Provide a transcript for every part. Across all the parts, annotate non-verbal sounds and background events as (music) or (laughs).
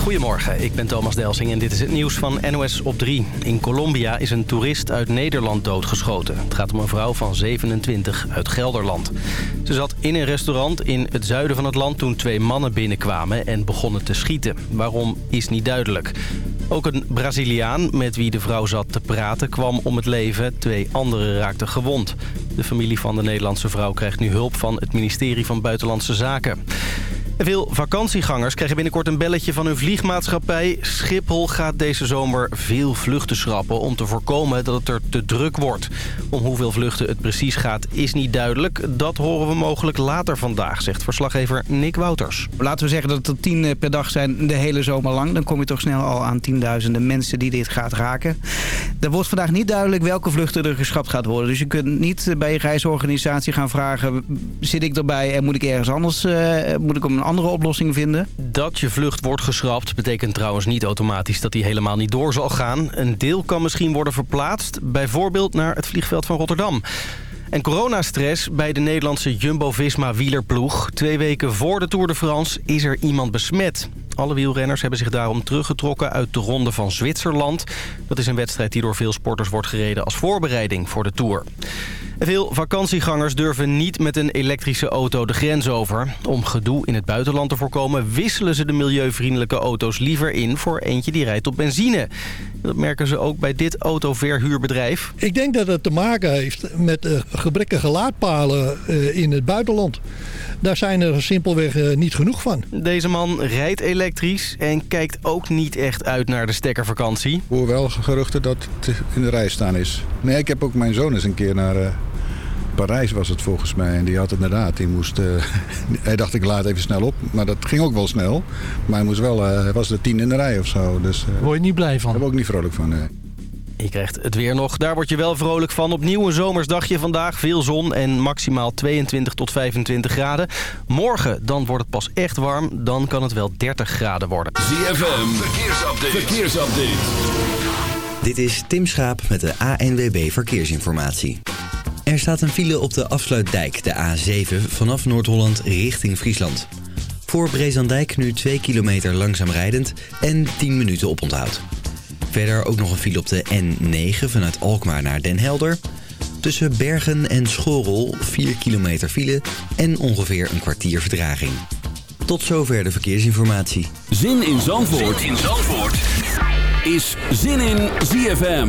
Goedemorgen, ik ben Thomas Delsing en dit is het nieuws van NOS op 3. In Colombia is een toerist uit Nederland doodgeschoten. Het gaat om een vrouw van 27 uit Gelderland. Ze zat in een restaurant in het zuiden van het land toen twee mannen binnenkwamen en begonnen te schieten. Waarom is niet duidelijk. Ook een Braziliaan met wie de vrouw zat te praten kwam om het leven. Twee anderen raakten gewond. De familie van de Nederlandse vrouw krijgt nu hulp van het ministerie van Buitenlandse Zaken. Veel vakantiegangers krijgen binnenkort een belletje van hun vliegmaatschappij. Schiphol gaat deze zomer veel vluchten schrappen om te voorkomen dat het er te druk wordt. Om hoeveel vluchten het precies gaat is niet duidelijk. Dat horen we mogelijk later vandaag, zegt verslaggever Nick Wouters. Laten we zeggen dat het er tien eh, per dag zijn de hele zomer lang. Dan kom je toch snel al aan tienduizenden mensen die dit gaat raken. Er wordt vandaag niet duidelijk welke vluchten er geschrapt gaat worden. Dus je kunt niet bij je reisorganisatie gaan vragen... zit ik erbij en moet ik ergens anders... Uh, moet ik om een andere oplossing vinden? Dat je vlucht wordt geschrapt betekent trouwens niet automatisch dat die helemaal niet door zal gaan. Een deel kan misschien worden verplaatst, bijvoorbeeld naar het vliegveld van Rotterdam. En coronastress bij de Nederlandse Jumbo-Visma wielerploeg. Twee weken voor de Tour de France is er iemand besmet. Alle wielrenners hebben zich daarom teruggetrokken uit de Ronde van Zwitserland. Dat is een wedstrijd die door veel sporters wordt gereden als voorbereiding voor de Tour. Veel vakantiegangers durven niet met een elektrische auto de grens over. Om gedoe in het buitenland te voorkomen wisselen ze de milieuvriendelijke auto's liever in voor eentje die rijdt op benzine. Dat merken ze ook bij dit autoverhuurbedrijf. Ik denk dat het te maken heeft met uh, gebrekkige laadpalen uh, in het buitenland. Daar zijn er simpelweg uh, niet genoeg van. Deze man rijdt elektrisch en kijkt ook niet echt uit naar de stekkervakantie. Ik hoor wel geruchten dat het in de rij staan is. Nee, ik heb ook mijn zoon eens een keer naar Parijs was het volgens mij. En die had het inderdaad. Die moest, uh, (laughs) hij dacht ik laat even snel op. Maar dat ging ook wel snel. Maar hij, moest wel, uh, hij was de tien in de rij of zo. Dus, uh, Word je niet blij van? Daar ben ik ook niet vrolijk van. Nee. Je krijgt het weer nog. Daar word je wel vrolijk van. Opnieuw een zomersdagje vandaag. Veel zon en maximaal 22 tot 25 graden. Morgen, dan wordt het pas echt warm. Dan kan het wel 30 graden worden. ZFM, verkeersupdate. verkeersupdate. Dit is Tim Schaap met de ANWB Verkeersinformatie. Er staat een file op de afsluitdijk, de A7, vanaf Noord-Holland richting Friesland. Voor Brezandijk nu 2 kilometer langzaam rijdend en 10 minuten oponthoud. Verder ook nog een file op de N9 vanuit Alkmaar naar Den Helder. Tussen Bergen en Schorel 4 kilometer file en ongeveer een kwartier vertraging. Tot zover de verkeersinformatie. Zin in Zandvoort, zin in Zandvoort. is Zin in ZFM.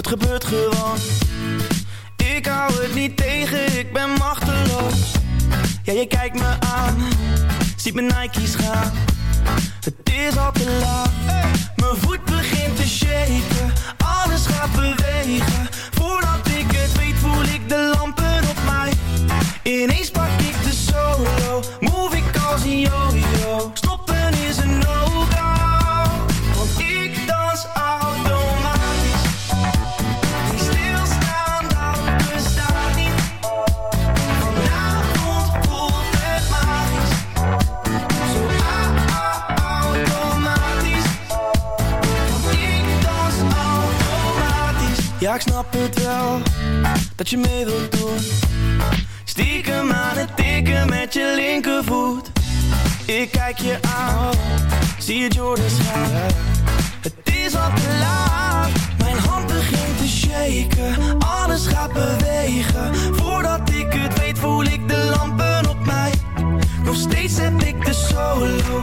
het gebeurt gewoon. Ik hou het niet tegen, ik ben machteloos. Ja, je kijkt me aan, ziet mijn Nike's gaan. Het is al te laat, mijn voet begint te shaken. Alles gaat bewegen de lampen op mij. Ineens pak ik de solo, move ik als een yo-yo. Stoppen is Ja, ik snap het wel dat je mee wilt doen. Stiekem aan het tikken met je linkervoet. Ik kijk je aan, zie je Jordans gaan Het is al te laat, mijn hand begint te shaken. Alles gaat bewegen, voordat ik het weet voel ik de lampen op mij. Nog steeds heb ik de solo,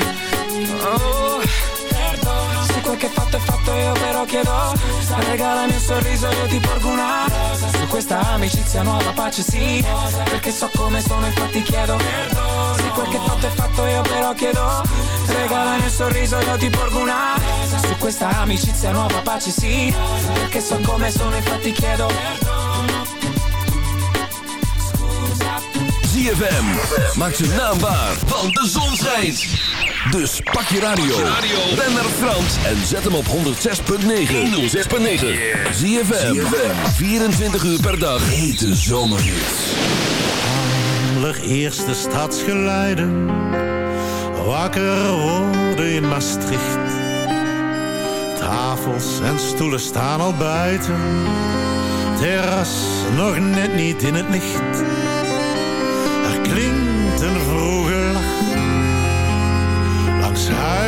Chiedo Scusa Regalami un sorriso io ti porgo una. Su questa amicizia nuova pace sì. Perché so come sono infatti chiedo Perdono Se quel che fatto è fatto io però chiedo Regalami un sorriso io ti porgo una. Su questa amicizia nuova pace sì. Perché so come sono infatti chiedo Perdono ZFM. Maak zijn naam waar, want de zon. Dus pak je radio. Ben naar Frans en zet hem op 106.9. 106.9. ZFM. 24 uur per dag. Hete zomerhits. Lig eerste stadsgeluiden. Wakker worden in Maastricht. Tafels en stoelen staan al buiten. Terras nog net niet in het licht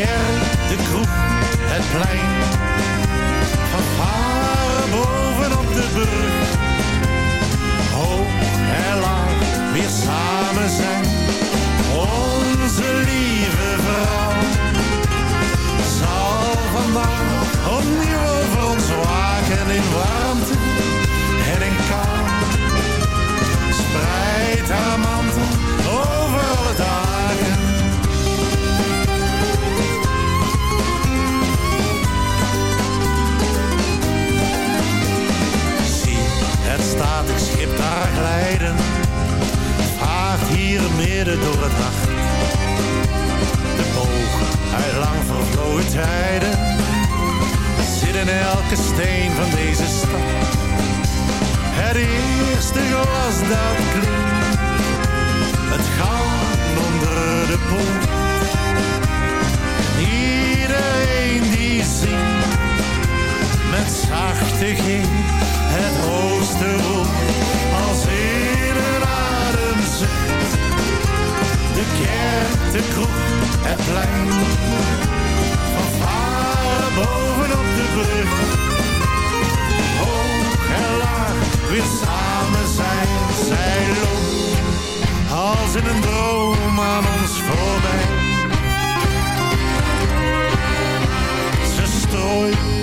Kerk, de kroeg, het plein. Van varen bovenop de brug. Hoog en laag weer samen zijn. Onze lieve vrouw. Zal vandaag opnieuw over ons waken in warmte en in kou. Spreid haar mantel glijden. Vaart hier midden door het nacht. De boog uit lang vervlogen tijden. Zit in elke steen van deze stad eerste glas dat klinkt. Het goud onder de poort. Iedereen die zingt met zachte G het roep als in een ademzucht. De kerk, de kroeg, het plein, van varen bovenop de brug. Hoog en laag, weer samen zijn, zij loopt als in een droom aan ons voorbij. Ze strooit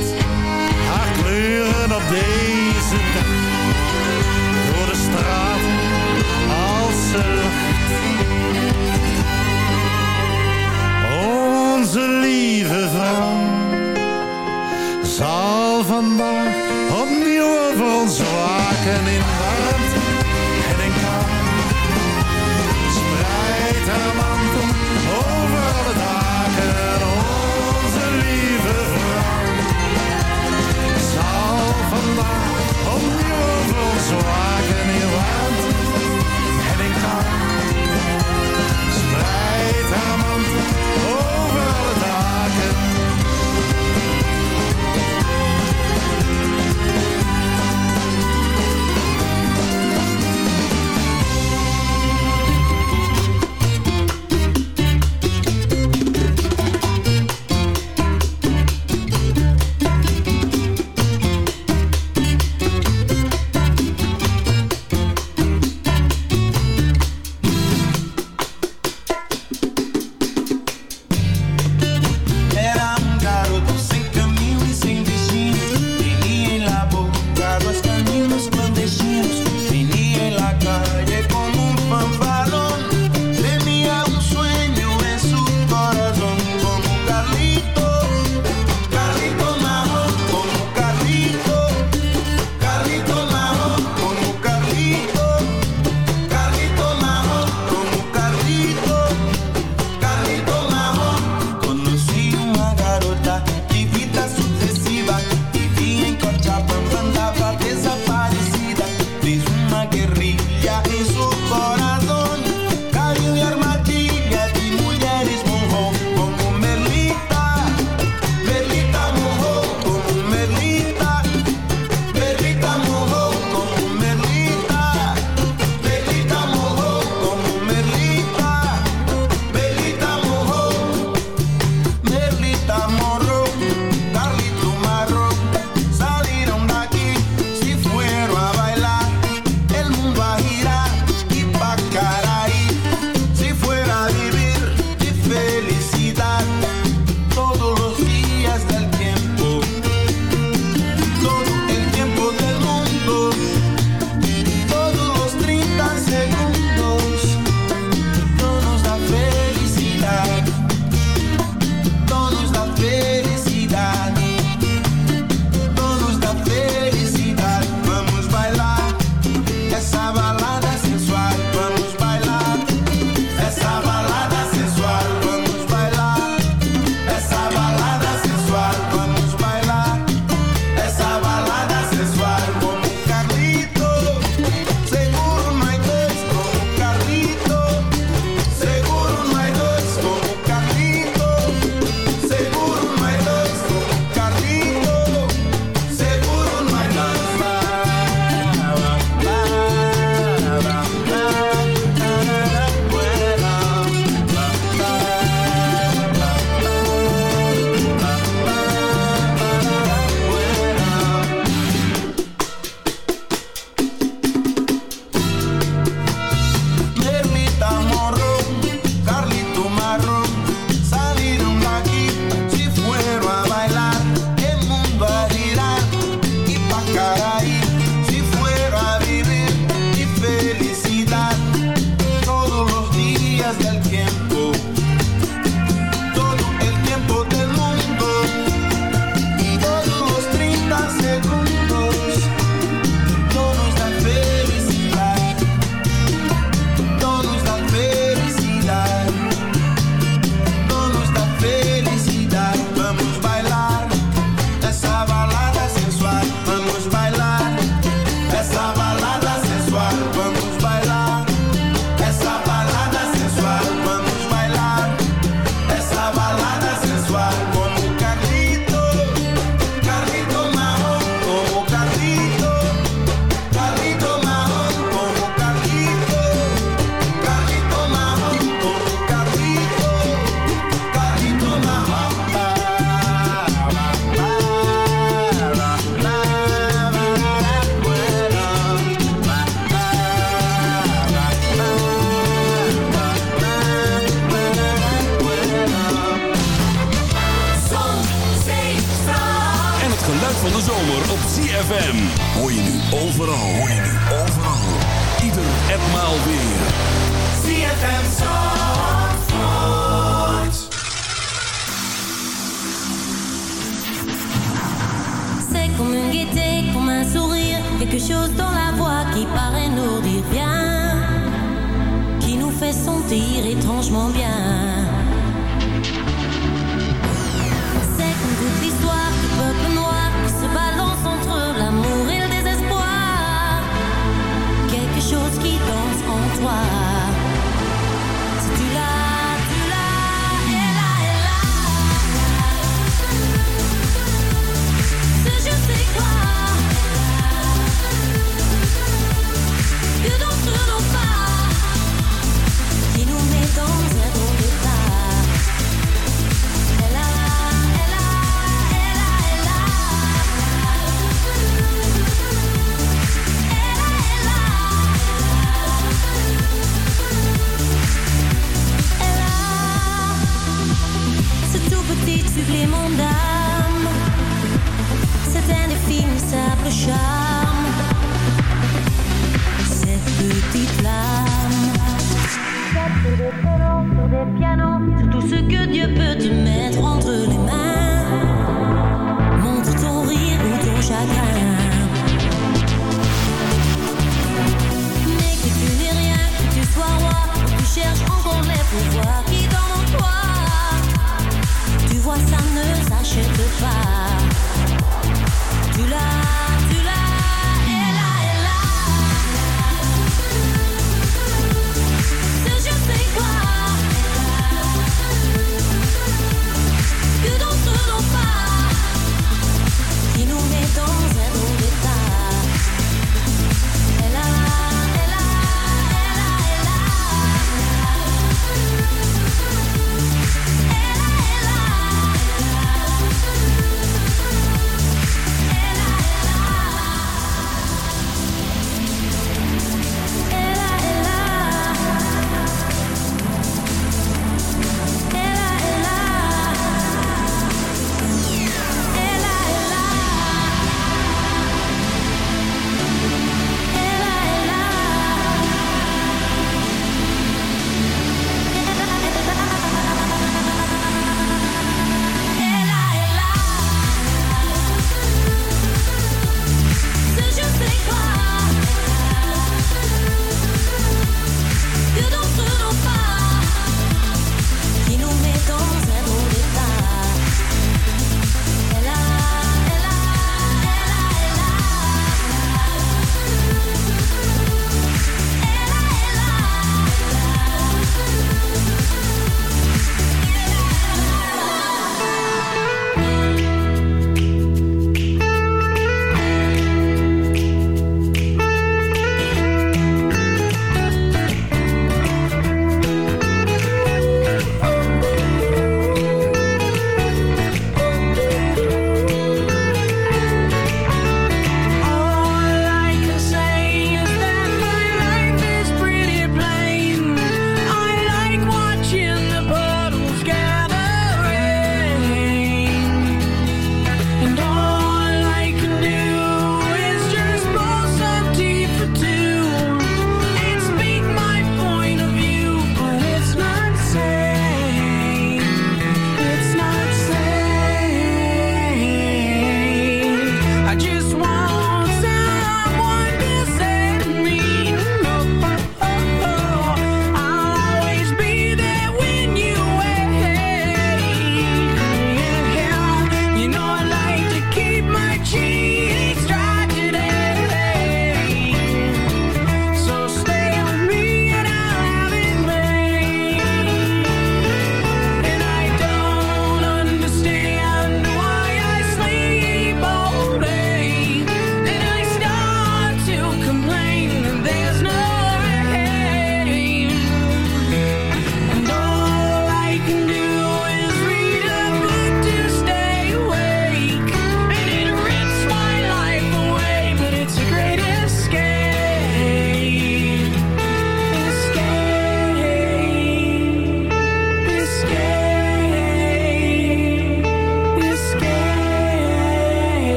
kleuren op deze dag. Door de straat als ze lacht. Onze lieve vrouw zal vandaag opnieuw over ons waken in warmte en in kou. Spreid haar over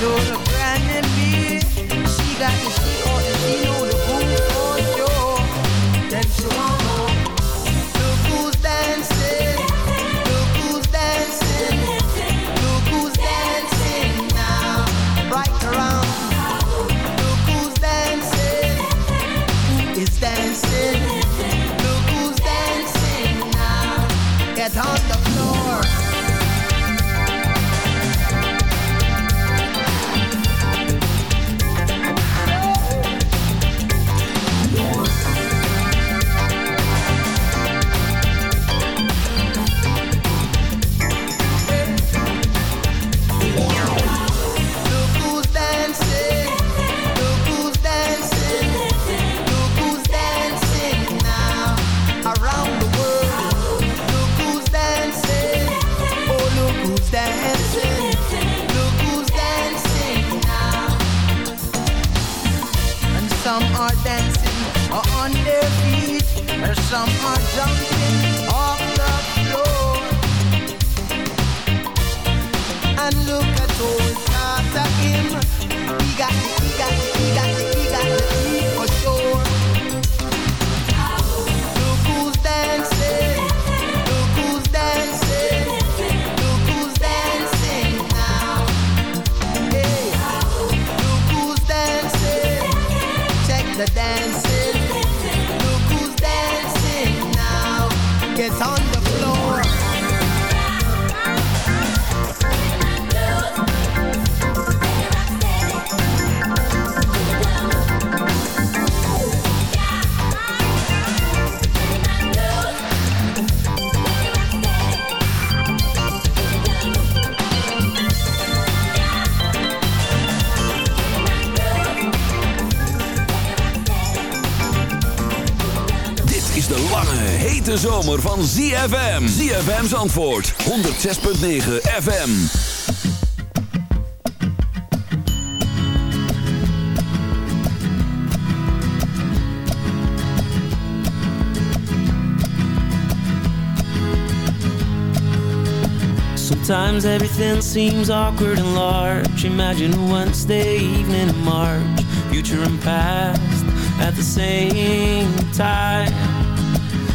Dora Brown and Beer. She got the shit. and look zomer van ZFM. ZFM's antwoord, 106.9 FM. Sometimes everything seems awkward and large. Imagine a Wednesday evening in March, future and past at the same time.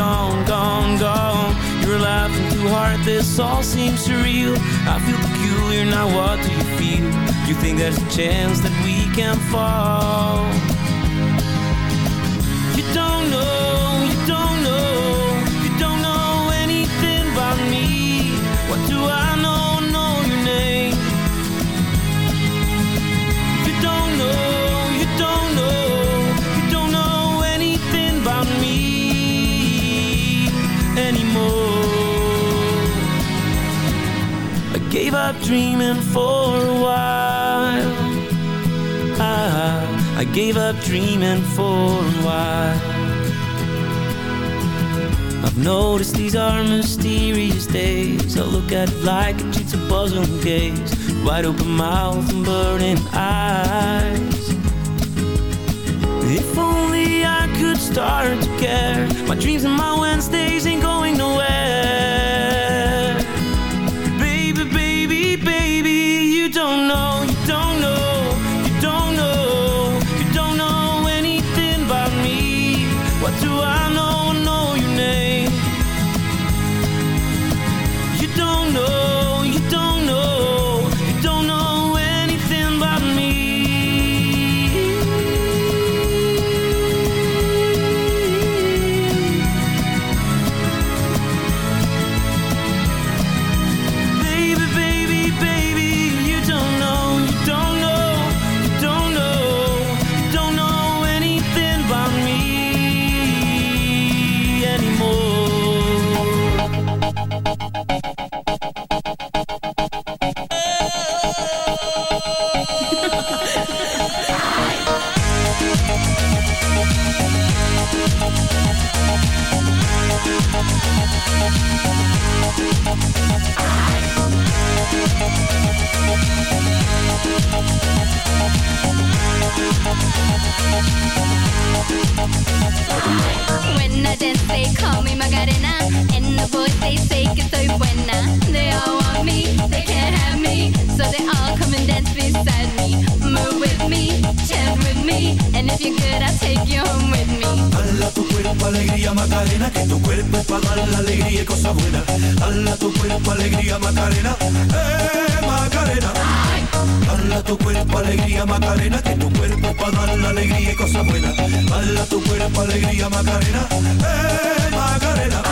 gone, gone, gone. You're laughing too hard, this all seems surreal. I feel peculiar, now what do you feel? You think there's a chance that we can fall? You don't know, you don't know, you don't know anything about me. What do I gave up dreaming for a while. I, I gave up dreaming for a while. I've noticed these are mysterious days. I look at like a jigsaw puzzle and gaze. Wide open mouth and burning eyes. If only I could start to care. My dreams and my Wednesdays ain't going nowhere. Alegría Macarena, que tu cuerpo para dar la alegría y tu cuerpo alegría Macarena, eh Macarena. Tu cuerpo alegría Macarena, que tu cuerpo para dar la alegría y tu cuerpo alegría Macarena, eh Macarena.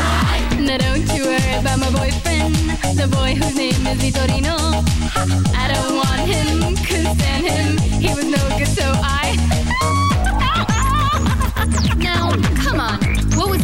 Now don't you worry about my boyfriend The boy whose name is Vitorino. I don't want him, couldn't stand him. He was no good so I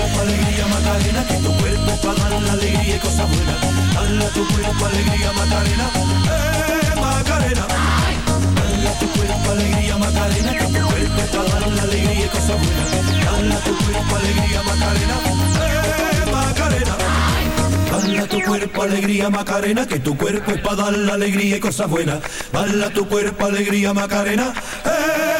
Cuerpo alegría Macarena, que tu cuerpo para dar la alegría y cosa buena. Dale tu cuerpo alegría Macarena, eh Macarena. Dale tu cuerpo alegría Macarena, que tu cuerpo para dar la alegría y cosa buena. Dale tu cuerpo alegría Macarena, eh Macarena. Dale a tu cuerpo alegría Macarena, que tu cuerpo es para dar la alegría y cosas buenas. Dale a tu cuerpo alegría Macarena, eh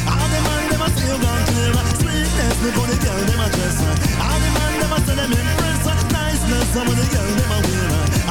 Niceness, me the girl, them a dress. All the man, them a tell them. Niceness, the them a.